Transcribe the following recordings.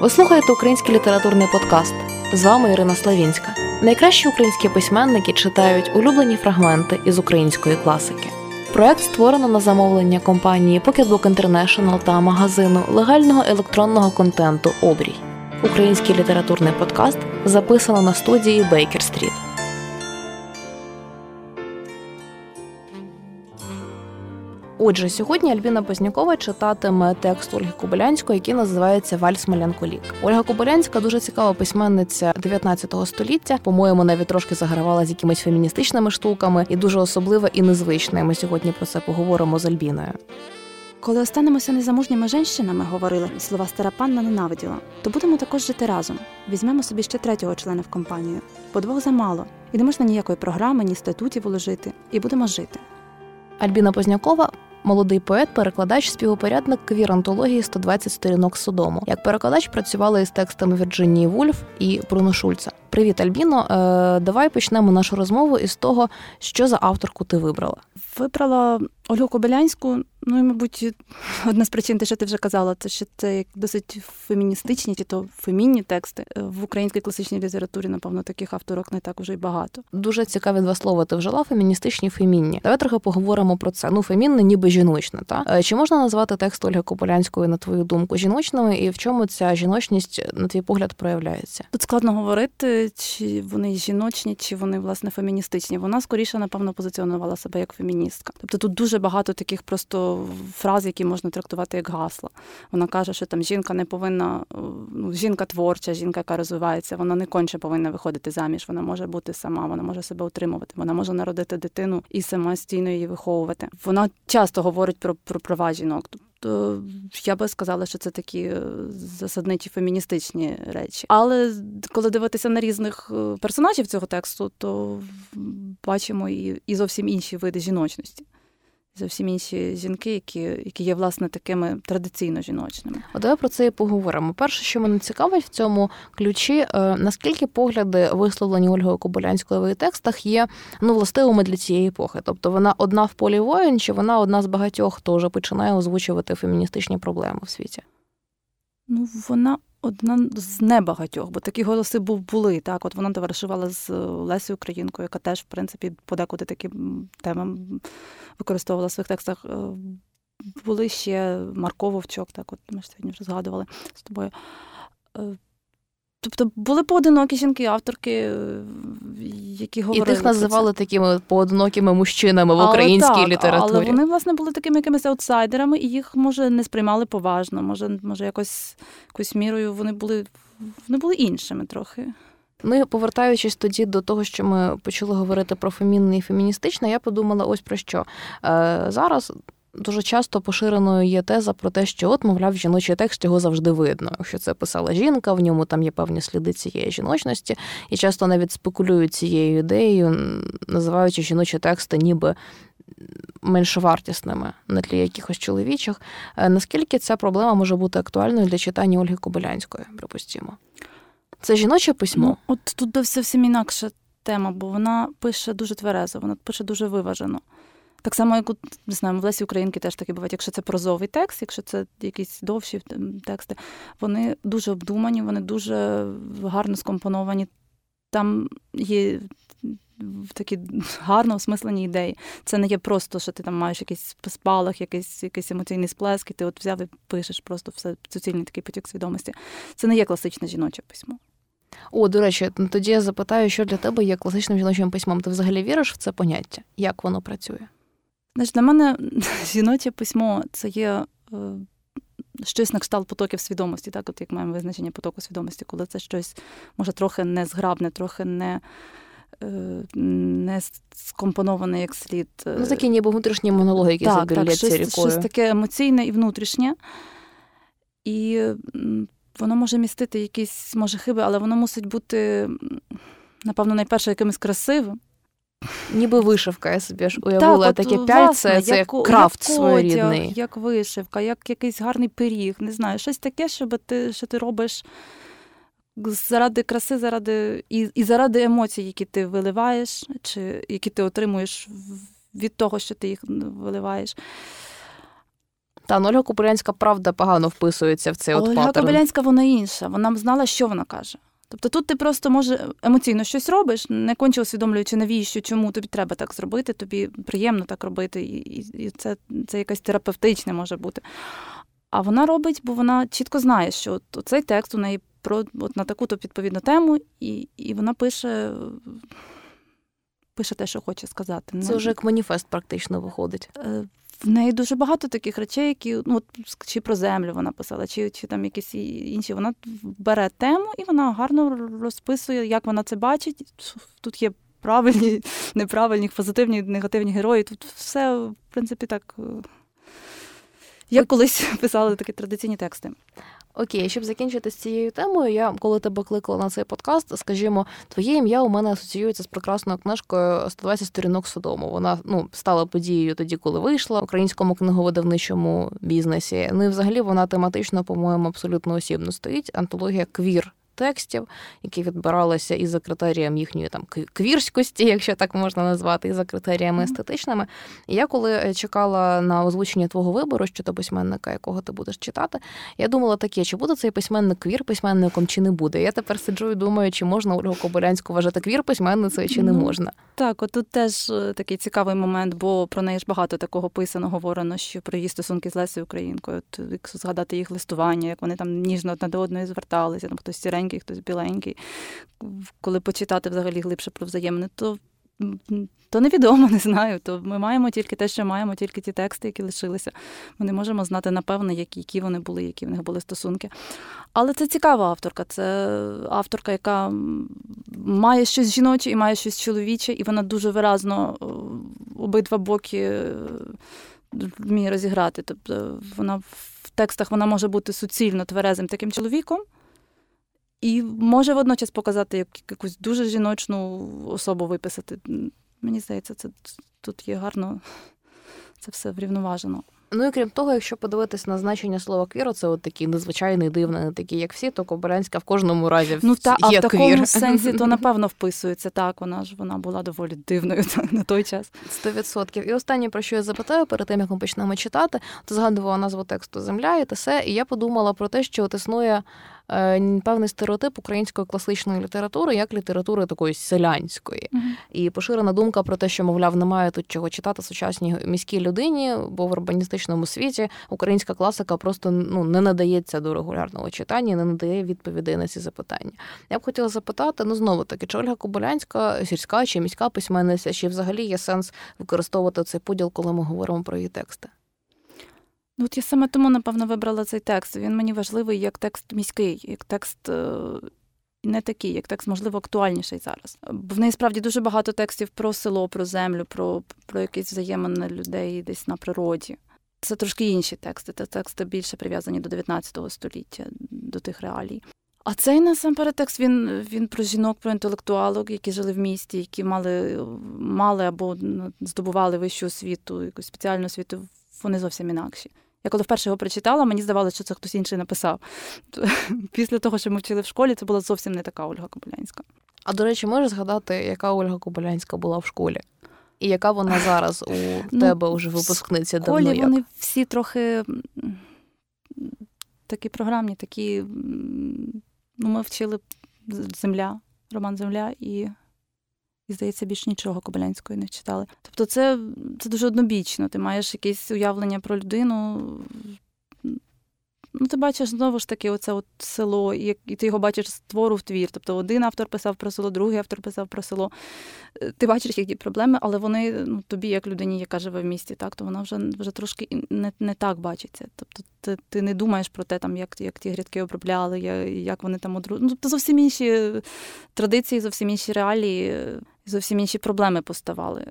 Ви слухаєте український літературний подкаст. З вами Ірина Славінська. Найкращі українські письменники читають улюблені фрагменти із української класики. Проект створено на замовлення компанії Pocketbook International та магазину легального електронного контенту Обрій. Український літературний подкаст записано на студії Бейкер Стріт. Отже, сьогодні Альбіна Познякова читатиме текст Ольги Кобилянської, який називається Вальс Малянколік. Ольга Кобилянська дуже цікава письменниця 19 століття. По-моєму, навіть трошки загравала з якимись феміністичними штуками і дуже особлива і незвична. Ми сьогодні про це поговоримо з Альбіною. Коли останемося незамужніми женщинами, говорили слова стара панна ненавиділа, то будемо також жити разом. Візьмемо собі ще третього члена в компанію, бо двох замало, і не можна ніякої програми, ні статутів уложити, і будемо жити. Альбіна Познякова молодий поет, перекладач, співопорядник квір-антології «120 сторінок Содому. Як перекладач працювала із текстами Вірджинії Вульф і Бруно Шульца. Привіт, Альбіно. Е, давай почнемо нашу розмову із того, що за авторку ти вибрала. Вибрала Ольгу Кобилянську. Ну і, мабуть, одна з причин, те, що ти вже казала, це що це досить феміністичні, чи то фемінні тексти. В українській класичній літературі, напевно, таких авторок не так уже й багато. Дуже цікаві два слова. Ти вжила феміністичні фемінні. Давай трохи поговоримо про це. Ну, фемінне, ніби жіночне. Та е, чи можна назвати текст Ольги Кобилянської, на твою думку, жіночними, і в чому ця жіночність, на твій погляд, проявляється? Тут складно говорити, чи вони жіночні, чи вони власне феміністичні. Вона скоріше, напевно, позиціонувала себе як феміністка. Тобто тут дуже багато таких просто фраз, які можна трактувати як гасла. Вона каже, що там жінка не повинна, ну, жінка творча, жінка, яка розвивається, вона не конче повинна виходити заміж. Вона може бути сама, вона може себе утримувати, вона може народити дитину і самостійно її виховувати. Вона часто говорить про, про права жінок. То я би сказала, що це такі е, засадничі феміністичні речі. Але коли дивитися на різних е, персонажів цього тексту, то бачимо і, і зовсім інші види жіночності зовсім інші жінки, які які є власне такими традиційно жіночними. От давай про це і поговоримо. Перше, що мене цікавить в цьому ключі, е, наскільки погляди, висловлені Ольгою Кобилянською в її текстах, є ну властивими для цієї епохи. Тобто вона одна в полі воїн, чи вона одна з багатьох, хто вже починає озвучувати феміністичні проблеми в світі? Ну, вона одна з небагатьох, бо такі голоси були. Так, от вона товаришувала з Лесією Українкою, яка теж, в принципі, подекуди такі теми використовувала в своїх текстах. Е, були ще Марко Вовчок, так от ми ж сьогодні вже згадували з тобою. Тобто були поодинокі жінки, авторки, е, які говорили. І тих називали такими поодинокими мужчинами в але українській так, літературі. Але вони, власне, були такими якимись аутсайдерами, і їх, може, не сприймали поважно, може, може, якось якоюсь мірою вони були, вони були іншими трохи. Ну і повертаючись тоді до того, що ми почали говорити про фемінне і феміністичне, я подумала ось про що. Е, Зараз дуже часто поширеною є теза про те, що от, мовляв, жіночий текст його завжди видно. Якщо це писала жінка, в ньому там є певні сліди цієї жіночності, і часто навіть спекулюють цією ідеєю, називаючи жіночі тексти ніби. Меншовартісними на тлі якихось чоловічих. Е, наскільки ця проблема може бути актуальною для читання Ольги Кобилянської, припустімо? Це жіноче письмо? Ну, От тут зовсім інакша тема, бо вона пише дуже тверезо, вона пише дуже виважено. Так само, як не знаю, в Лесі Українки теж такі бувають. Якщо це прозовий текст, якщо це якісь довші тексти, вони дуже обдумані, вони дуже гарно скомпоновані. Там є такі гарно осмислені ідеї. Це не є просто, що ти там маєш якийсь спалах, якийсь якийсь емоційний сплеск, і ти от взяв і пишеш просто все суцільний такий потік свідомості. Це не є класичне жіноче письмо. О, до речі, тоді я запитаю, що для тебе є класичним жіночим письмом. Ти взагалі віриш в це поняття? Як воно працює? Знаєш, Для мене жіноче письмо це є е, щось на кшталт потоків свідомості, так, от як маємо визначення потоку свідомості, коли це щось може трохи незграбне, трохи не. Е, не скомпоноване як слід. Е. Ну, такі ніби внутрішні монологи, які так, так, щось, рікою. щось таке емоційне і внутрішнє. І воно може містити якісь, може, хиби, але воно мусить бути, напевно, найперше якимось красивим. Ніби вишивка, я собі ж уявила так, таке пяльце, це як крафт як своєрідний. Як вишивка, як якийсь гарний пиріг, не знаю, щось таке, щоб ти, що ти робиш заради краси, заради і і заради емоцій, які ти виливаєш, чи які ти отримуєш від того, що ти їх виливаєш. Та ну, Ольга Кобилянська правда погано вписується в цей от Ольга паттерн. Кобилянська, вона інша. Вона знала, що вона каже. Тобто тут ти просто може емоційно щось робиш, не конче усвідомлюючи, навіщо, чому тобі треба так зробити, тобі приємно так робити, і і, це це якесь терапевтичне може бути. А вона робить, бо вона чітко знає, що от, цей текст у неї про от на таку-то відповідну тему, і і вона пише пише те, що хоче сказати. Це вже як маніфест практично виходить. В неї дуже багато таких речей, які ну от чи про землю вона писала, чи чи там якісь інші. Вона бере тему і вона гарно розписує, як вона це бачить. Тут є правильні, неправильні, позитивні, негативні герої. Тут все, в принципі, так. Е, як колись писали такі традиційні тексти. Окей, щоб закінчити з цією темою, я коли тебе кликала на цей подкаст, скажімо, твоє ім'я у мене асоціюється з прекрасною книжкою «120 сторінок Содому. Вона ну стала подією тоді, коли вийшла в українському книговидавничому бізнесі. Ну і взагалі вона тематично, по-моєму, абсолютно осібно стоїть. Антологія квір текстів, які відбиралися і за критерієм їхньої там квірськості, якщо так можна назвати, і за критеріями естетичними. І я коли е, чекала на озвучення твого вибору щодо письменника, якого ти будеш читати, я думала таке, чи буде цей письменник квір письменником, чи не буде. Я тепер сиджу і думаю, чи можна Ольгу Кобилянську вважати квір письменницею, чи не ну, можна. Так, от тут теж е, такий цікавий момент, бо про неї ж багато такого писано, говорено, що про її стосунки з Лесою Українкою. От, Якщо згадати їх листування, як вони там ніжно одна до одної зверталися, там хтось сіренький хтось біленький. Коли почитати взагалі глибше про взаємини, то то невідомо, не знаю. То ми маємо тільки те, що маємо, тільки ті тексти, які лишилися. Ми не можемо знати, напевне, які, які вони були, які в них були стосунки. Але це цікава авторка. Це авторка, яка має щось жіноче і має щось чоловіче, і вона дуже виразно обидва боки е, вміє розіграти. Тобто вона в текстах вона може бути суцільно тверезим таким чоловіком. І може водночас показати як якусь дуже жіночну особу виписати. Мені здається, це тут є гарно, це все врівноважено. Ну і крім того, якщо подивитись на значення слова квір, це от такий незвичайний дивний, не такий, як всі, то Кобилянська в кожному разі ну, та, є а в такому сенсі то напевно вписується так. Вона ж вона була доволі дивною на той час. Сто відсотків. І останнє про що я запитаю перед тим, як ми почнемо читати, то згадувала назву тексту Земля і те все. І я подумала про те, що от існує певний стереотип української класичної літератури як літератури такої селянської. Uh-huh. І поширена думка про те, що, мовляв, немає тут чого читати сучасній міській людині, бо в урбаністичному світі українська класика просто ну не надається до регулярного читання, не надає відповідей на ці запитання. Я б хотіла запитати, ну знову таки, чи Ольга Кобилянська, сільська чи міська письменниця, чи взагалі є сенс використовувати цей поділ, коли ми говоримо про її тексти? Ну, от я саме тому, напевно, вибрала цей текст. Він мені важливий як текст міський, як текст. Е, не такий, як текст, можливо, актуальніший зараз. Бо в неї справді дуже багато текстів про село, про землю, про про якісь взаємини людей десь на природі. Це трошки інші тексти. Це тексти більше прив'язані до 19 століття, до тих реалій. А цей насамперед текст він він про жінок, про інтелектуалок, які жили в місті, які мали мали або ну, здобували вищу освіту, якусь спеціальну освіту. Вони зовсім інакші. Я коли вперше його прочитала, мені здавалося, що це хтось інший написав. Після того, що ми вчили в школі, це була зовсім не така Ольга Кобилянська. А до речі, можеш згадати, яка Ольга Кобилянська була в школі? І яка вона зараз у ну, тебе вже випускниця давно? В школі вони всі трохи такі програмні, такі. Ну, Ми вчили земля, роман Земля і здається, більш нічого Кобилянської не читали. Тобто, це це дуже однобічно. Ти маєш якесь уявлення про людину, Ну, ти бачиш знову ж таки, оце от село, і ти його бачиш з твору в твір. Тобто один автор писав про село, другий автор писав про село. Е, ти бачиш які проблеми, але вони ну, тобі, як людині, яка живе в місті, так, то вона вже вже трошки не не так бачиться. Тобто ти ти не думаєш про те, там, як як ті грядки обробляли, як вони там одру... Ну, Тобто зовсім інші традиції, зовсім інші реалії, зовсім інші проблеми поставали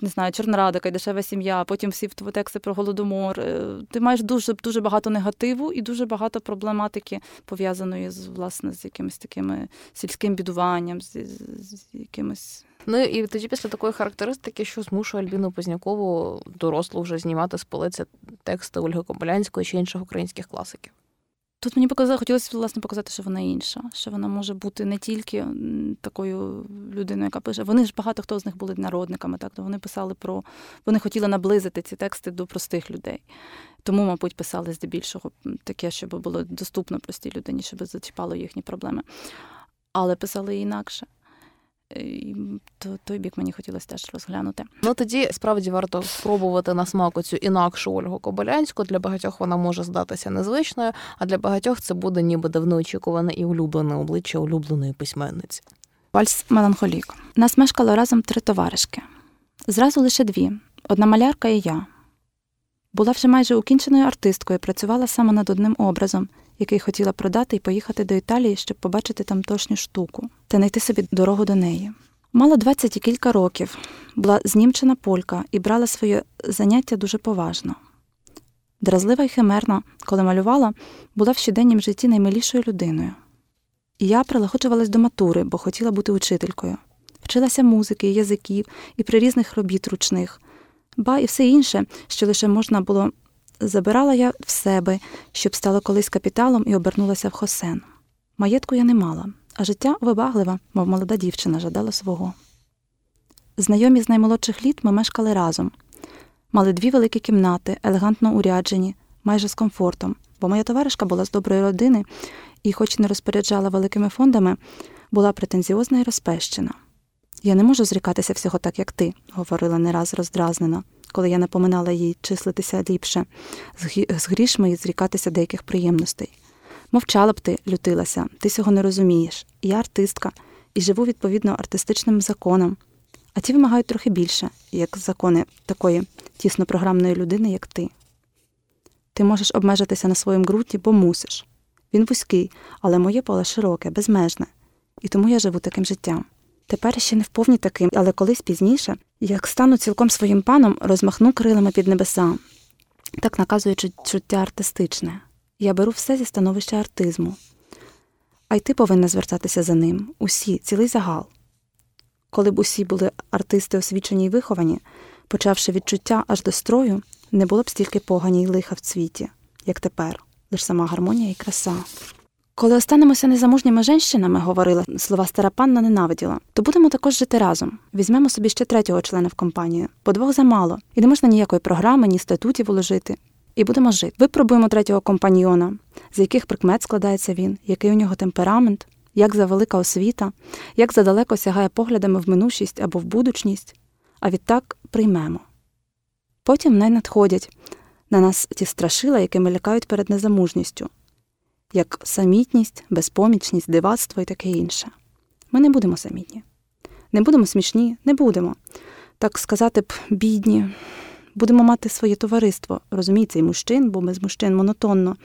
не знаю, Чорнорадика, дешева сім'я, потім всі тексти про голодомор. Е, ти маєш дуже дуже багато негативу і дуже багато проблематики пов'язаної з власне з якимось такими сільським бідуванням, з, з якимось. Ну і тоді після такої характеристики, що змушує Альбіну Познякову дорослу вже знімати з полиці тексти Ольги Кобилянської чи інших українських класиків. Тут мені показали, хотілося власне показати, що вона інша, що вона може бути не тільки такою людиною, яка пише. Вони ж багато хто з них були народниками, так то вони писали про вони хотіли наблизити ці тексти до простих людей. Тому, мабуть, писали здебільшого таке, щоб було доступно простій людині, щоб зачіпало їхні проблеми. Але писали інакше. І то той бік мені хотілося теж розглянути. Ну тоді справді варто спробувати на смак цю інакшу Ольгу Кобилянську. Для багатьох вона може здатися незвичною, а для багатьох це буде ніби давно очікуване і улюблене обличчя улюбленої письменниці. Вальс Меланхолік. Нас мешкало разом три товаришки. Зразу лише дві: одна малярка і я. Була вже майже укінченою артисткою, працювала саме над одним образом, який хотіла продати і поїхати до Італії, щоб побачити тамтошню штуку та знайти собі дорогу до неї. Мала 20 і кілька років, була знімчена полька і брала своє заняття дуже поважно. Дразлива і химерна, коли малювала, була в щоденнім житті наймилішою людиною. Я прилагоджувалась до матури, бо хотіла бути учителькою. Вчилася музики, язиків і при різних робіт ручних, ба і все інше, що лише можна було забирала я в себе, щоб стала колись капіталом і обернулася в хосен. Маєтку я не мала, а життя вибаглива, мов молода дівчина, жадала свого. Знайомі з наймолодших літ ми мешкали разом. Мали дві великі кімнати, елегантно уряджені, майже з комфортом, бо моя товаришка була з доброї родини і, хоч не розпоряджала великими фондами, була претензіозна і розпещена. Я не можу зрікатися всього так, як ти, говорила не раз роздразнена коли я напоминала їй числитися ліпше, з грішми і зрікатися деяких приємностей. Мовчала б ти, лютилася, ти цього не розумієш. Я артистка і живу відповідно артистичним законам. А ті вимагають трохи більше, як закони такої тіснопрограмної людини, як ти. Ти можеш обмежитися на своєму ґрунті, бо мусиш. Він вузький, але моє поле широке, безмежне, і тому я живу таким життям. Тепер ще не вповні таким, але колись пізніше, як стану цілком своїм паном, розмахну крилами під небеса, так наказує чуття артистичне. Я беру все зі становища артизму. А й ти повинна звертатися за ним, усі, цілий загал. Коли б усі були артисти освічені й виховані, почавши відчуття аж до строю, не було б стільки погані й лиха в цвіті, як тепер, лиш сама гармонія і краса. Коли останемося незамужніми женщинами, говорила слова стара панна ненавиділа, то будемо також жити разом. Візьмемо собі ще третього члена в компанію, бо двох замало, і не можна ніякої програми, ні статутів уложити. І будемо жити. Випробуємо третього компаньйона, з яких прикмет складається він, який у нього темперамент, як за велика освіта, як задалеко сягає поглядами в минущість або в будучність, а відтак приймемо. Потім не надходять на нас ті страшила, якими лякають перед незамужністю як самітність, безпомічність, дивацтво і таке інше. Ми не будемо самітні, не будемо смішні, не будемо. Так сказати б, бідні, будемо мати своє товариство, розуміється, і мужчин, бо без мужчин монотонно,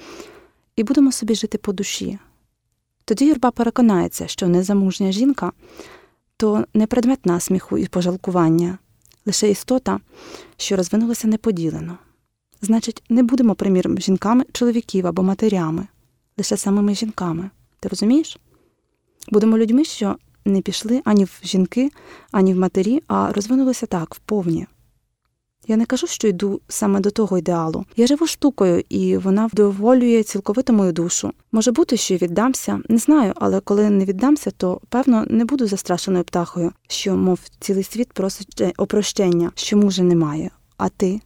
і будемо собі жити по душі. Тоді юрба переконається, що незамужня жінка то не предмет насміху і пожалкування, лише істота, що розвинулася неподілено. Значить, не будемо, приміром, жінками чоловіків або матерями лише самими жінками. Ти розумієш? Будемо людьми, що не пішли ані в жінки, ані в матері, а розвинулися так, вповні. Я не кажу, що йду саме до того ідеалу. Я живу штукою, і вона вдоволює цілковито мою душу. Може бути, що віддамся, не знаю, але коли не віддамся, то певно не буду застрашеною птахою, що, мов, цілий світ просить опрощення, що мужа немає. А ти?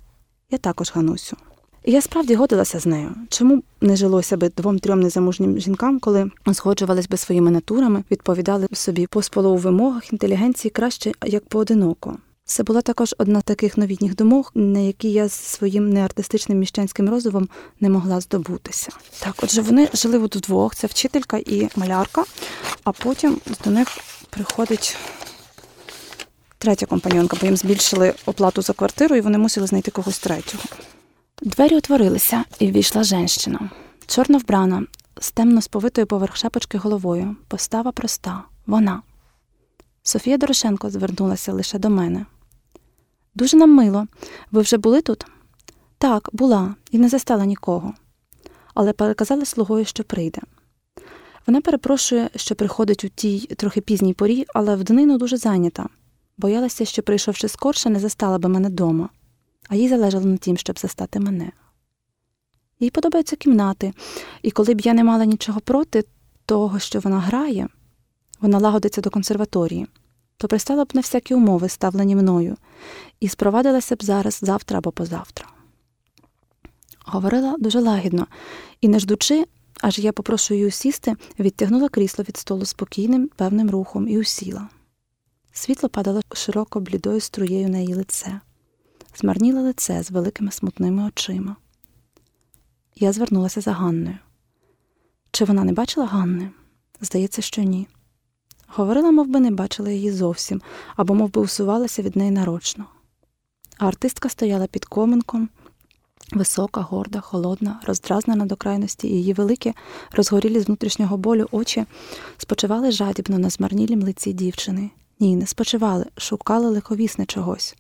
Я також ганусю. І я справді годилася з нею. Чому не жилося би двом-трьом незамужнім жінкам, коли згоджувались би своїми натурами, відповідали собі по сполу вимогах інтелігенції краще як поодиноко. Це була також одна з таких новітніх думок, на які я з своїм неартистичним міщанським розумом не могла здобутися. Так, отже, вони жили от вдвох, це вчителька і малярка, а потім до них приходить третя компаньонка, бо їм збільшили оплату за квартиру, і вони мусили знайти когось третього. Двері отворилися, і ввійшла женщина. Чорно вбрана, з темно сповитою поверх шапочки головою. Постава проста вона. Софія Дорошенко звернулася лише до мене. Дуже нам мило. Ви вже були тут? Так, була, і не застала нікого. Але переказали слугою, що прийде. Вона перепрошує, що приходить у тій трохи пізній порі, але в днину дуже зайнята. Боялася, що, прийшовши скорше, не застала би мене дома а їй залежало на тім, щоб застати мене. Їй подобаються кімнати, і коли б я не мала нічого проти того, що вона грає, вона лагодиться до консерваторії, то пристала б на всякі умови, ставлені мною, і спровадилася б зараз завтра або позавтра. Говорила дуже лагідно і, не ждучи, аж я попрошу її сісти, відтягнула крісло від столу спокійним, певним рухом і усіла. Світло падало широко блідою струєю на її лице, змарніле лице з великими смутними очима. Я звернулася за Ганною. Чи вона не бачила Ганни? Здається, що ні. Говорила, мов би, не бачила її зовсім, або мов би, усувалася від неї нарочно. А артистка стояла під коменком, висока, горда, холодна, роздразнена до крайності, і її великі, розгорілі з внутрішнього болю очі спочивали жадібно на змарнілім лиці дівчини. Ні, не спочивали, шукали лиховісне чогось,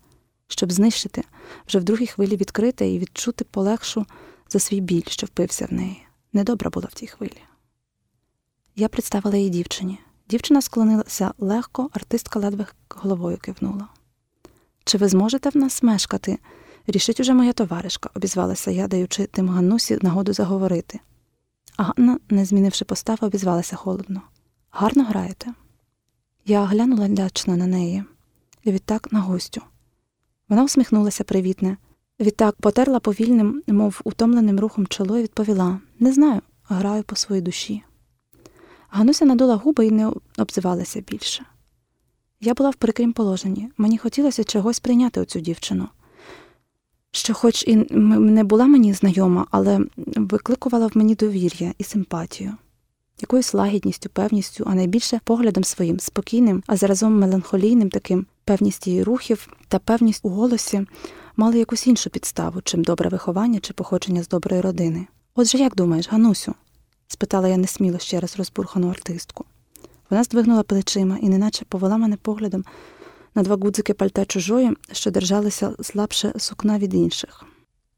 щоб знищити, вже в другій хвилі відкрити і відчути полегшу за свій біль, що впився в неї. Недобра була в тій хвилі. Я представила її дівчині. Дівчина склонилася легко, артистка ледве головою кивнула. Чи ви зможете в нас мешкати? Рішить уже моя товаришка, обізвалася я, даючи тим Ганнусі нагоду заговорити. А Ганна, не змінивши постави, обізвалася холодно. Гарно граєте? Я глянула лячно на неї, і відтак на гостю. Вона усміхнулася привітне. Відтак потерла повільним, мов утомленим рухом чоло і відповіла Не знаю, граю по своїй душі. Гануся надула губи і не обзивалася більше. Я була в прикрім положенні, мені хотілося чогось прийняти оцю дівчину, що, хоч і не була мені знайома, але викликувала в мені довір'я і симпатію, якоюсь лагідністю, певністю, а найбільше поглядом своїм, спокійним, а заразом меланхолійним таким певність її рухів та певність у голосі мали якусь іншу підставу, чим добре виховання чи походження з доброї родини. Отже, як думаєш, Ганусю? спитала я несміло ще раз розбурхану артистку. Вона здвигнула плечима і неначе повела мене поглядом на два гудзики пальта чужої, що держалися слабше сукна від інших,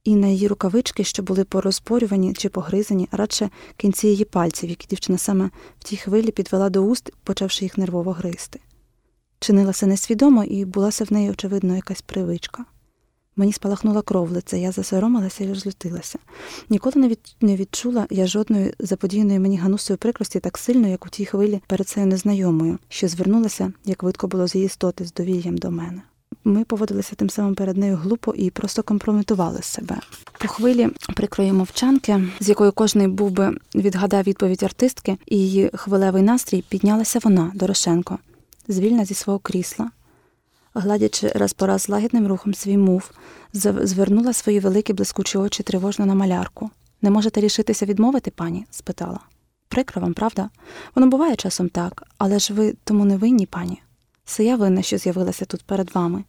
і на її рукавички, що були порозпорювані чи погризані, а радше кінці її пальців, які дівчина саме в тій хвилі підвела до уст, почавши їх нервово гризти. Чинилася несвідомо, і булася в неї, очевидно, якась привичка. Мені спалахнула кров лице, я засоромилася і розлютилася. Ніколи не від... не відчула я жодної заподіяної мені ганусою прикрості так сильно, як у тій хвилі перед цією незнайомою, що звернулася, як видко було з її істоти, з довір'ям до мене. Ми поводилися тим самим перед нею глупо і просто компрометували себе. По хвилі прикрої мовчанки, з якою кожний був би відгадав відповідь артистки, і її хвилевий настрій піднялася вона, Дорошенко, звільна зі свого крісла, гладячи раз по раз лагідним рухом свій мув, звернула свої великі блискучі очі тривожно на малярку. Не можете рішитися відмовити, пані? спитала. Прикро вам, правда? Воно буває часом так, але ж ви тому не винні, пані. Це я винна, що з'явилася тут перед вами.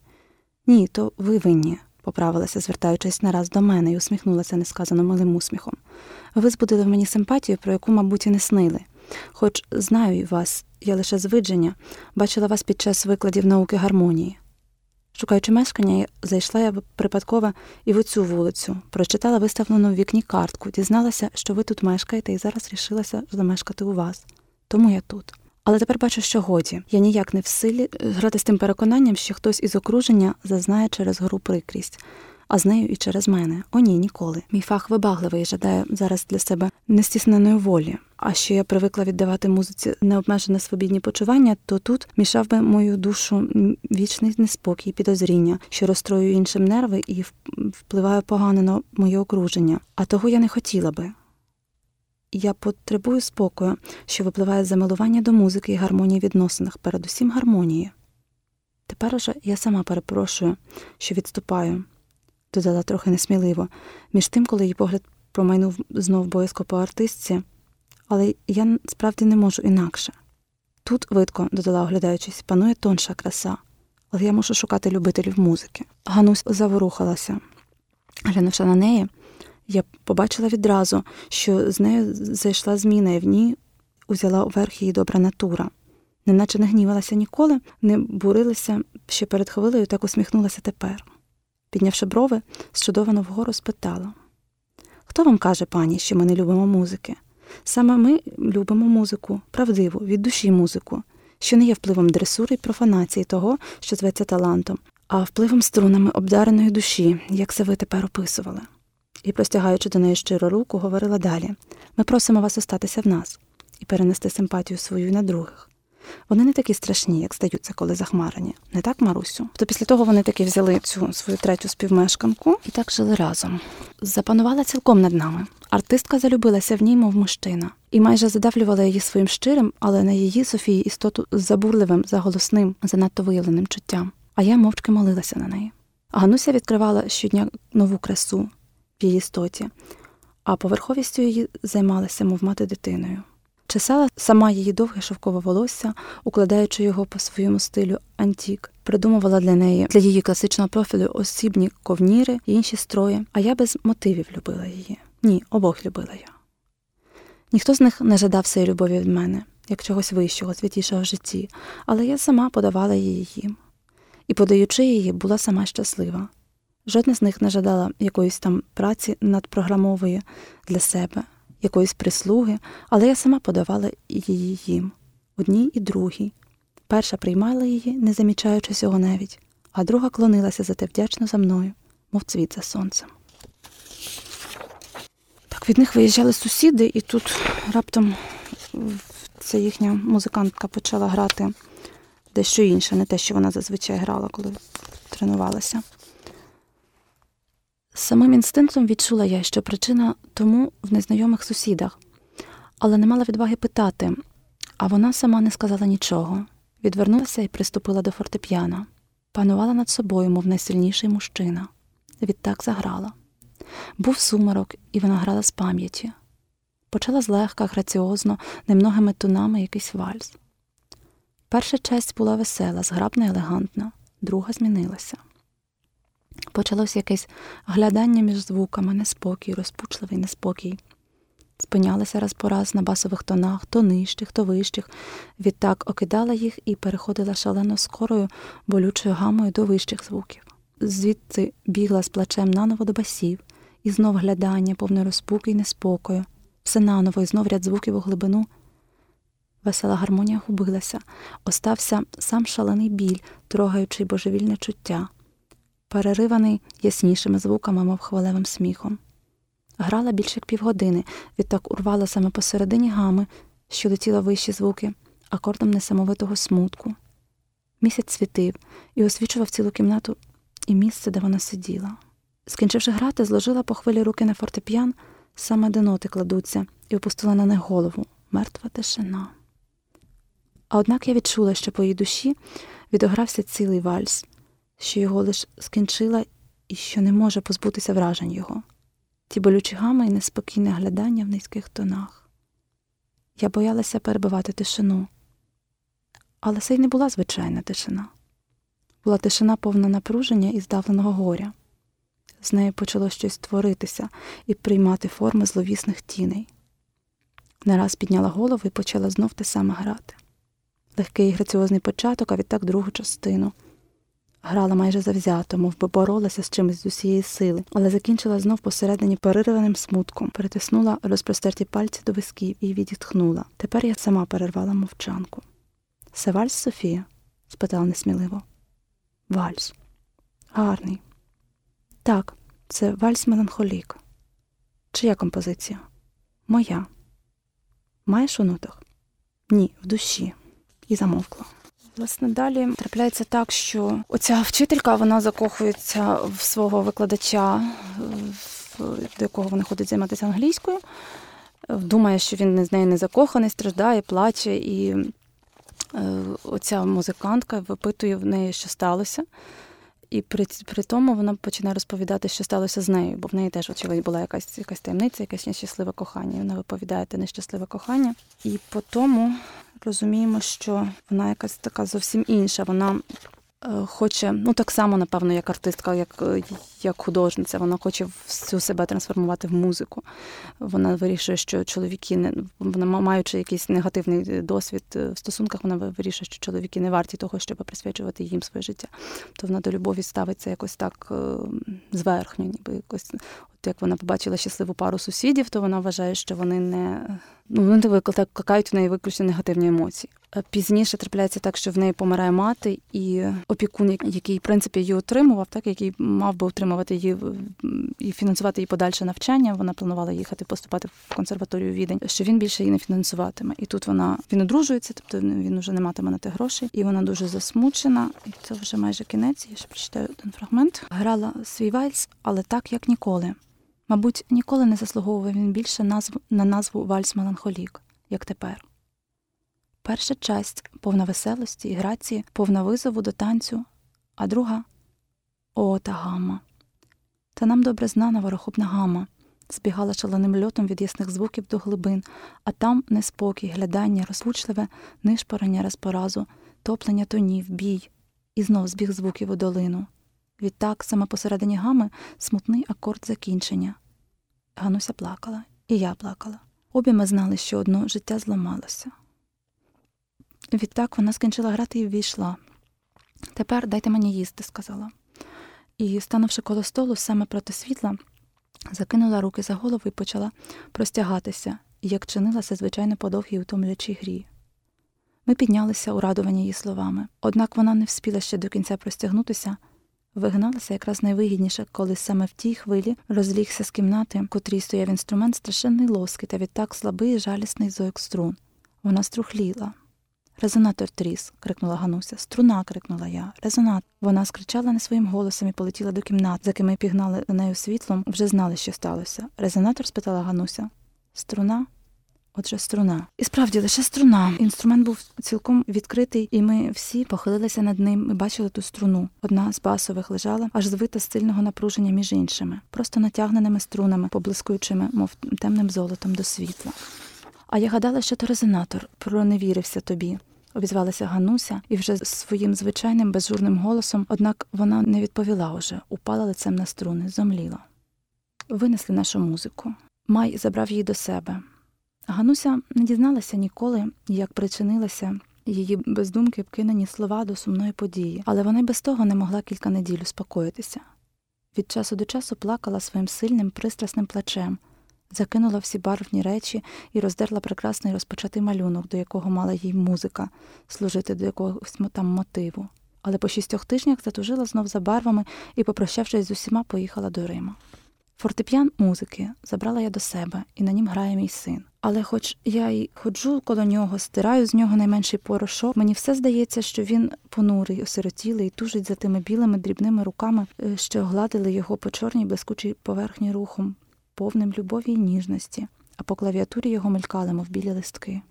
Ні, то ви винні, поправилася, звертаючись нараз до мене і усміхнулася несказано милим усміхом. Ви збудили в мені симпатію, про яку, мабуть, і не снили. Хоч знаю вас, я лише з видження, бачила вас під час викладів науки гармонії. Шукаючи мешкання, зайшла я припадково і в оцю вулицю, прочитала виставлену в вікні картку, дізналася, що ви тут мешкаєте, і зараз рішилася замешкати у вас. Тому я тут. Але тепер бачу, що годі. Я ніяк не в силі грати з тим переконанням, що хтось із окруження зазнає через гру прикрість а з нею і через мене. О, ні, ніколи. Мій фах вибагливий жадає зараз для себе нестісненої волі. А що я привикла віддавати музиці необмежене свобідні почування, то тут мішав би мою душу вічний неспокій, підозріння, що розстроює іншим нерви і впливає погано на моє окруження. А того я не хотіла би. Я потребую спокою, що випливає з замилування до музики і гармонії відносинах, передусім гармонії. Тепер уже я сама перепрошую, що відступаю додала трохи несміливо, між тим, коли її погляд промайнув знов боязко по артистці, але я справді не можу інакше. Тут, видко, додала, оглядаючись, панує тонша краса, але я мушу шукати любителів музики. Ганусь заворухалася. Глянувши на неї, я побачила відразу, що з нею зайшла зміна, і в ній узяла верх її добра натура. Неначе не гнівалася ніколи, не бурилася ще перед хвилею, так усміхнулася тепер. Піднявши брови, зчудовано вгору спитала Хто вам каже, пані, що ми не любимо музики? Саме ми любимо музику, правдиву, від душі музику, що не є впливом дресури і профанації того, що зветься талантом, а впливом струнами обдареної душі, як це ви тепер описували. і, простягаючи до неї щиру руку, говорила далі: Ми просимо вас остатися в нас і перенести симпатію свою на других. Вони не такі страшні, як здаються, коли захмарені. Не так, Марусю? То після того вони таки взяли цю свою третю співмешканку і так жили разом. Запанувала цілком над нами. Артистка залюбилася в ній, мов мужчина, і майже задавлювала її своїм щирим, але на її Софії істоту забурливим, заголосним, занадто виявленим чуттям. А я мовчки молилася на неї. Гануся відкривала щодня нову красу в її істоті, а поверховістю її займалася, мов мати дитиною. Чесала сама її довге шовкове волосся, укладаючи його по своєму стилю антік, придумувала для неї для її класичного профілю осібні ковніри і інші строї, а я без мотивів любила її. Ні, обох любила я. Ніхто з них не жадав цієї любові від мене, як чогось вищого, святішого в житті, але я сама подавала її їм. І, подаючи її, була сама щаслива. Жодна з них не жадала якоїсь там праці надпрограмової для себе, якоїсь прислуги, але я сама подавала її їм, одній і другій. Перша приймала її, не замічаючи цього навіть, а друга клонилася за те вдячно за мною, мов цвіт за сонцем. Так від них виїжджали сусіди, і тут раптом ця їхня музикантка почала грати дещо інше, не те, що вона зазвичай грала, коли тренувалася. Самим інстинктом відчула я, що причина тому в незнайомих сусідах, але не мала відваги питати, а вона сама не сказала нічого. Відвернулася і приступила до фортепіано. Панувала над собою, мов найсильніший мужчина. Відтак заграла. Був суморок, і вона грала з пам'яті. Почала злегка, граціозно, немногими тонами якийсь вальс. Перша часть була весела, зграбна і елегантна, друга змінилася. Почалось якесь глядання між звуками, неспокій, розпучливий неспокій. Спинялася раз по раз на басових тонах, то нижчих, то вищих, відтак окидала їх і переходила шалено скорою, болючою гамою до вищих звуків. Звідти бігла з плачем наново до басів, і знов глядання, повне розпуки й неспокою, все наново і знов ряд звуків у глибину. Весела гармонія губилася, остався сам шалений біль, трогаючи божевільне чуття перериваний яснішими звуками, мов хвалевим сміхом. Грала більше як півгодини, відтак урвала саме посередині гами, що летіла вищі звуки, акордом несамовитого смутку. Місяць світив і освічував цілу кімнату і місце, де вона сиділа. Скінчивши грати, зложила по хвилі руки на фортепіан, саме де ноти кладуться, і опустила на них голову мертва тишина. А однак я відчула, що по її душі відогрався цілий вальс, що його лиш скінчила і що не може позбутися вражень його, ті болючі гами і неспокійне глядання в низьких тонах. Я боялася перебивати тишину, але це й не була звичайна тишина. Була тишина повна напруження і здавленого горя. З нею почало щось творитися і приймати форми зловісних тіней. Нараз підняла голову і почала знов те саме грати. Легкий і граціозний початок, а відтак другу частину. Грала майже завзято, мов би боролася з чимось з усієї сили, але закінчила знов посередині перерваним смутком, перетиснула розпростерті пальці до висків і відітхнула. Тепер я сама перервала мовчанку. Це вальс, Софія? спитала несміливо. Вальс. Гарний. Так, це вальс меланхолік. Чия композиція? Моя. Маєш у нотах? Ні, в душі. І замовкла. Власне, далі трапляється так, що оця вчителька вона закохується в свого викладача, до якого вона ходить займатися англійською. Думає, що він з нею не закоханий, страждає, плаче, і е, оця музикантка випитує в неї, що сталося. І при при тому вона починає розповідати, що сталося з нею, бо в неї теж, очевидь, була якась якась таємниця, якесь нещасливе кохання. Вона виповідає те нещасливе кохання. І по тому розуміємо, що вона якась така зовсім інша. Вона Е, хоче, ну так само, напевно, як артистка, як е, як художниця, вона хоче всю себе трансформувати в музику. Вона вирішує, що чоловіки не вона маючи якийсь негативний досвід е, в стосунках, вона вирішує, що чоловіки не варті того, щоб присвячувати їм своє життя. То вона до любові ставиться якось так зверхньо, ніби якось. Як вона побачила щасливу пару сусідів, то вона вважає, що вони не ну вони викликають в неї виключно негативні емоції. Е, пізніше трапляється так, що в неї помирає мати, і опікун, який в принципі її отримував, так який мав би утримувати її і фінансувати її подальше навчання. Вона планувала їхати поступати в консерваторію Відень, що він більше її не фінансуватиме. І тут вона він одружується, тобто він вже не матиме на те гроші, і вона дуже засмучена. І це вже майже кінець. Я ще прочитаю один фрагмент. Грала свій вальс, але так як ніколи. Мабуть, ніколи не заслуговував він більше назву на назву Вальс Меланхолік, як тепер. Перша часть повна веселості і грації, повна визову до танцю, а друга о, та гама. Та нам добре знана ворохобна гама, збігала шаленим льотом від ясних звуків до глибин, а там неспокій, глядання, розпучливе нишпорення раз по топлення тонів, бій, і знов збіг звуків у долину. Відтак, саме посередині гами, смутний акорд закінчення. Гануся плакала, і я плакала. Обі ми знали, що одно життя зламалося. Відтак вона скінчила грати і ввійшла. Тепер дайте мені їсти, сказала. І, ставши коло столу саме проти світла, закинула руки за голову і почала простягатися, як чинилася, звичайно, по довгій утомлячій грі. Ми піднялися, урадовані її словами. Однак вона не вспіла ще до кінця простягнутися, вигналася якраз найвигідніше, коли саме в тій хвилі розлігся з кімнати, в котрій стояв інструмент страшенний лоски та відтак слабий і жалісний зойк струн. Вона струхліла. Резонатор тріс, крикнула Гануся. Струна, крикнула я. Резонатор. Вона скричала не своїм голосом і полетіла до кімнат, за якими пігнали на нею світлом, вже знали, що сталося. Резонатор? спитала Гануся. Струна? Отже, струна. І справді лише струна. Інструмент був цілком відкритий, і ми всі похилилися над ним і бачили ту струну. Одна з басових лежала, аж звита з сильного напруження між іншими, просто натягненими струнами, поблискуючими, мов темним золотом до світла. А я гадала, що то резонатор проневірився тобі. Обізвалася Гануся і вже своїм звичайним безжурним голосом, однак вона не відповіла уже, упала лицем на струни, зомліла. Винесли нашу музику. Май забрав її до себе. Гануся не дізналася ніколи, як причинилася її бездумки вкинені слова до сумної події, але вона й без того не могла кілька неділь успокоїтися. Від часу до часу плакала своїм сильним пристрасним плачем, закинула всі барвні речі і роздерла прекрасний розпочатий малюнок, до якого мала їй музика, служити до якогось там мотиву. Але по шістьох тижнях затужила знов за барвами і, попрощавшись з усіма, поїхала до Рима. Фортепіан музики забрала я до себе, і на нім грає мій син. Але, хоч я й ходжу коло нього, стираю з нього найменший порошок, мені все здається, що він понурий, осиротілий і тужить за тими білими дрібними руками, е, що огладили його по чорній блискучій поверхні рухом, повним любові й ніжності, а по клавіатурі його мелькали, мов білі листки.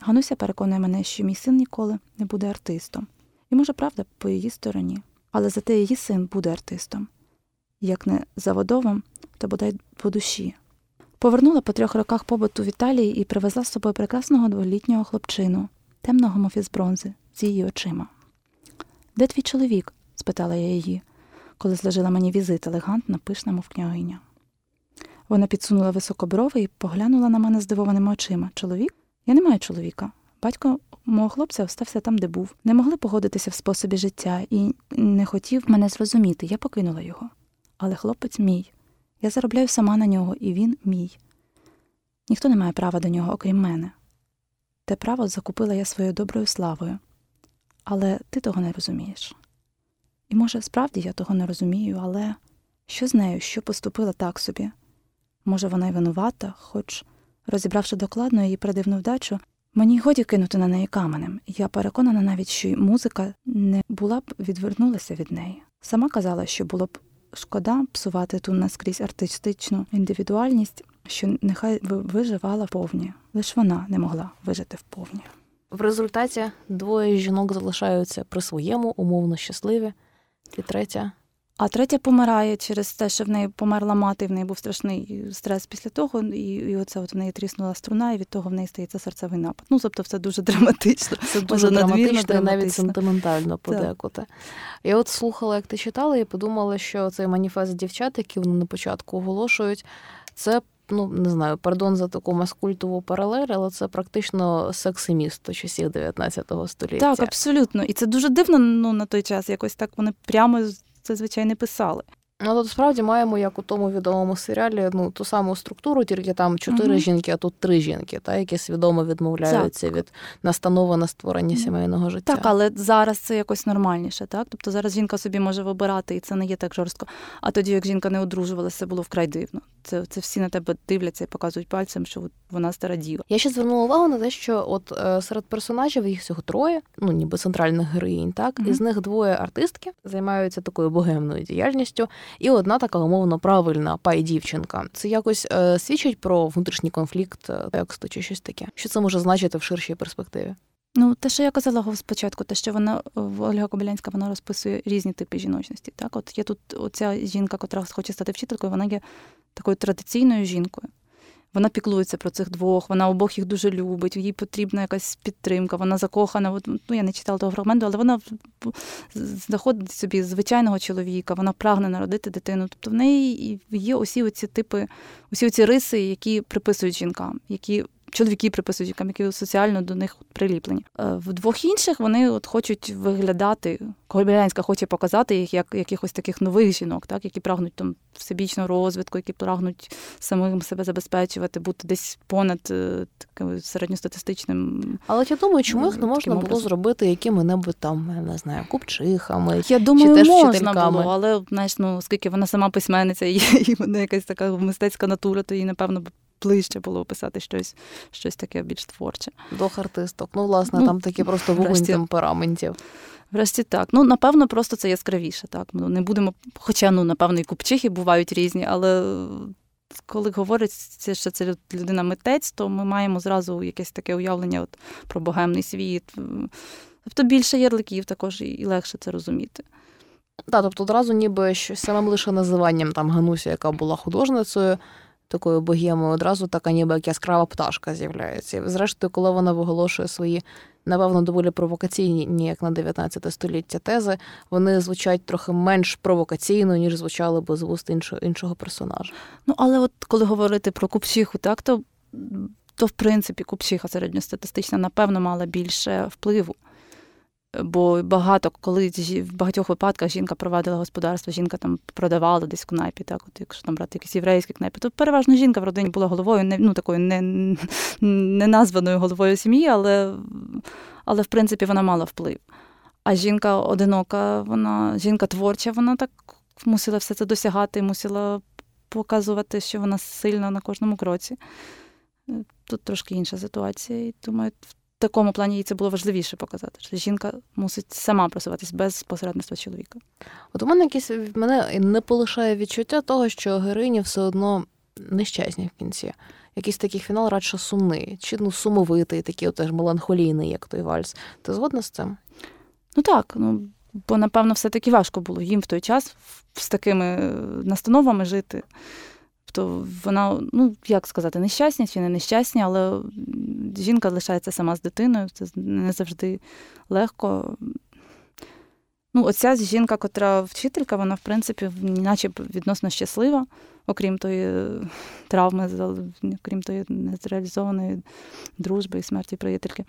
Гануся переконує мене, що мій син ніколи не буде артистом. І, може, правда, по її стороні. Але зате її син буде артистом. Як не заводовим, то бодай по душі. Повернула по трьох роках побуту в Італії і привезла з собою прекрасного дволітнього хлопчину, темного мов із бронзи, з її очима. Де твій чоловік? спитала я її, коли зложила мені візит елегантна, пишна, мов княгиня. Вона підсунула високо брови і поглянула на мене здивованими очима. Чоловік? Я не маю чоловіка. Батько мого хлопця остався там, де був. Не могли погодитися в способі життя і не хотів мене зрозуміти. Я покинула його. Але хлопець мій. Я заробляю сама на нього, і він мій. Ніхто не має права до нього, окрім мене. Те право закупила я своєю доброю славою. Але ти того не розумієш. І, може, справді я того не розумію, але що з нею, що поступила так собі? Може, вона й винувата, хоч, розібравши докладно її предивну вдачу, мені годі кинути на неї каменем. Я переконана навіть, що й музика не була б відвернулася від неї. Сама казала, що було б шкода псувати ту наскрізь артистичну індивідуальність, що нехай виживала повні. Лиш вона не могла вижити вповні. В результаті двоє жінок залишаються при своєму, умовно щасливі, і третя а третя помирає через те, що в неї померла мати, в неї був страшний стрес після того, і і оце от в неї тріснула струна, і від того в неї стається серцевий напад. Ну, тобто, все дуже драматично. Це дуже драматично і навіть сентиментально подекуди. Я от слухала, як ти читала, і подумала, що цей маніфест дівчат, який вони на початку оголошують, це. Ну, не знаю, пардон за таку маскультову паралель, але це практично секс і місто часів 19 століття. Так, абсолютно. І це дуже дивно ну, на той час. Якось так вони прямо це, звичайно, писали. Ну, тут справді маємо, як у тому відомому серіалі, ну ту саму структуру, тільки там чотири угу. жінки, а тут три жінки, та які свідомо відмовляються так. від настанови на створення сімейного життя. Так, але зараз це якось нормальніше, так? Тобто зараз жінка собі може вибирати, і це не є так жорстко. А тоді, як жінка не одружувалася, це було вкрай дивно. Це це всі на тебе дивляться і показують пальцем, що вона стара діва. Я ще звернула увагу на те, що от е, серед персонажів їх всього троє, ну ніби центральних героїнь, так угу. із них двоє артистки займаються такою богемною діяльністю і одна така умовно правильна пай дівчинка. Це якось е, свідчить про внутрішній конфлікт е, тексту чи щось таке. Що це може значити в ширшій перспективі? Ну, те, що я казала спочатку, те, що вона Ольга Кобилянська вона розписує різні типи жіночності. Так, от є тут оця жінка, котра хоче стати вчителькою, вона є такою традиційною жінкою. Вона піклується про цих двох, вона обох їх дуже любить, їй потрібна якась підтримка, вона закохана. Ну, я не читала того фрагменту, але вона знаходить собі звичайного чоловіка, вона прагне народити дитину. Тобто в неї є усі оці типи, усі оці риси, які приписують жінкам, які чоловіки приписують жінкам, які соціально до них приліплені. Е, в двох інших вони от хочуть виглядати. Кольбілянська хоче показати їх як якихось таких нових жінок, так які прагнуть там всебічного розвитку, які прагнуть самим себе забезпечувати, бути десь понад е, таким середньостатистичним. Але я думаю, чому їх не можна було образом. зробити якими-небудь там, я не знаю, купчихами. Я думаю, чи теж можна вчительками. було, але знаєш, ну оскільки вона сама письменниця і, і вона якась така мистецька натура, то їй, напевно, ближче було описати щось щось таке більш творче. Двох артисток. Ну, власне, ну, там такі просто вогонь темпераментів. Врешті так. Ну, напевно, просто це яскравіше. так. Ну, Не будемо, Хоча, ну, напевно, і купчихи бувають різні, але коли говориться, що це людина митець, то ми маємо зразу якесь таке уявлення от, про богемний світ. Тобто більше ярликів також і легше це розуміти. Так, тобто одразу ніби щось самим лише називанням там Гануся, яка була художницею, такою богемою, одразу така ніби як яскрава пташка з'являється. Зрештою, коли вона виголошує свої, напевно, доволі провокаційні, як на 19 століття тези, вони звучать трохи менш провокаційно, ніж звучали би з вуст іншого іншого персонажа. Ну, але от коли говорити про купчиху, так то. То, в принципі, купчиха середньостатистична, напевно, мала більше впливу. Бо багато, коли в багатьох випадках жінка провадила господарство, жінка там продавала десь в кнайпі, так, от якщо там брати якісь єврейські кнайпи, то переважно жінка в родині була головою, не ну такою не, не названою головою сім'ї, але, але в принципі вона мала вплив. А жінка одинока, вона жінка творча, вона так мусила все це досягати, мусила показувати, що вона сильна на кожному кроці. Тут трошки інша ситуація. І думаю, такому плані їй це було важливіше показати, що жінка мусить сама просуватись без посередництва чоловіка. От у мене якісь мене не полишає відчуття того, що героїні все одно нещасні в кінці. Якийсь такий фінал радше сумний, чи ну сумовитий, такий теж меланхолійний, як той вальс. Ти згодна з цим? Ну так, ну бо напевно все-таки важко було їм в той час з такими настановами жити. Тобто вона, ну як сказати, нещасні чи не нещасні, але жінка лишається сама з дитиною, це не завжди легко. Ну, Оця жінка, котра вчителька, вона, в принципі, наче відносно щаслива, окрім тої травми, окрім тої незреалізованої дружби і смерті приятельки.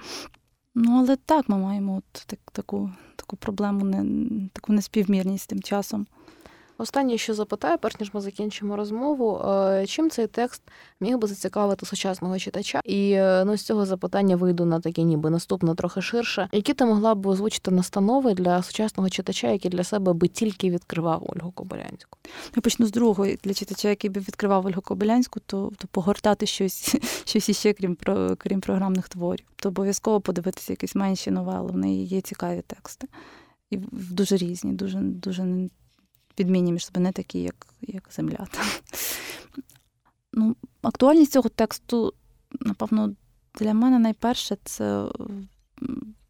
Ну, але так, ми маємо от так, таку таку проблему, не, таку неспівмірність тим часом. Останнє, що запитаю, перш ніж ми закінчимо розмову, е, чим цей текст міг би зацікавити сучасного читача? І е, ну з цього запитання вийду на таке, ніби наступне трохи ширше. Які ти могла б озвучити настанови для сучасного читача, який для себе би тільки відкривав Ольгу Кобилянську? Я почну з другого для читача, який би відкривав Ольгу Кобилянську, то то погортати щось щось іще, крім про крім програмних творів. То обов'язково подивитися якісь менші новели. В неї є цікаві тексти. І дуже різні, дуже дуже відмінні між собою, не такі, як як земля. Ну, Актуальність цього тексту, напевно, для мене найперше це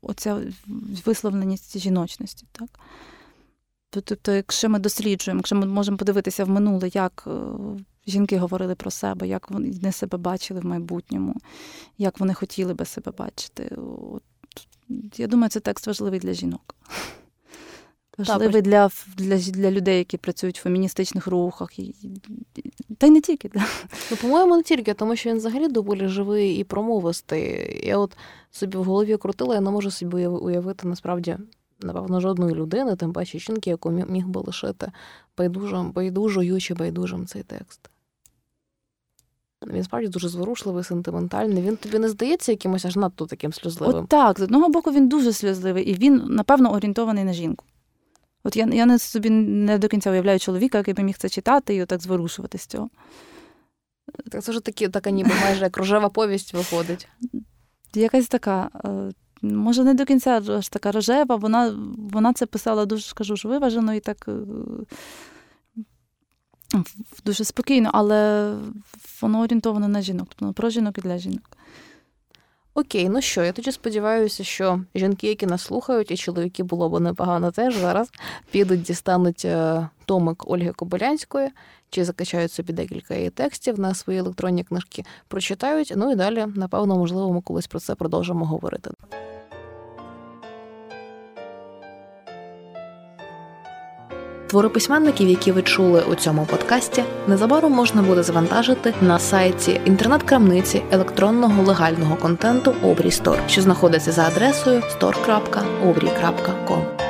оця висловленість жіночності. Так? Тобто, якщо ми досліджуємо, якщо ми можемо подивитися в минуле, як е, жінки говорили про себе, як вони себе бачили в майбутньому, як вони хотіли би себе бачити. От, Я думаю, це текст важливий для жінок важливий для для, для людей, які працюють в феміністичних рухах. Та й не тільки. Да. Ну, по-моєму, не тільки, тому що він взагалі доволі живий і промовистий. Я от собі в голові крутила, я не можу собі уявити насправді напевно, жодної людини, тим паче жінки, яку міг би лишити байдужим, байдужою чи байдужим цей текст. Він справді дуже зворушливий, сентиментальний. Він тобі не здається якимось аж надто таким сльозливим. От Так, з одного боку, він дуже сльозливий, і він, напевно, орієнтований на жінку. От я я не собі не до кінця уявляю чоловіка, який би міг це читати і отак зворушувати з цього. Так це вже такі, така ніби майже як рожева повість виходить. Якась така, е, може, не до кінця аж така рожева, вона вона це писала дуже, скажу ж, виважено і так е, дуже спокійно, але воно орієнтовано на жінок, тобто про жінок і для жінок. Окей, ну що, я тоді сподіваюся, що жінки, які нас слухають, і чоловіки було б непогано теж зараз підуть, дістануть е, томик Ольги Кобилянської, чи закачають собі декілька її текстів на свої електронні книжки, прочитають. Ну і далі, напевно, можливо, ми колись про це продовжимо говорити. Твори письменників, які ви чули у цьому подкасті, незабаром можна буде завантажити на сайті інтернет-крамниці електронного легального контенту Обрій Стор, що знаходиться за адресою store.obрій.com.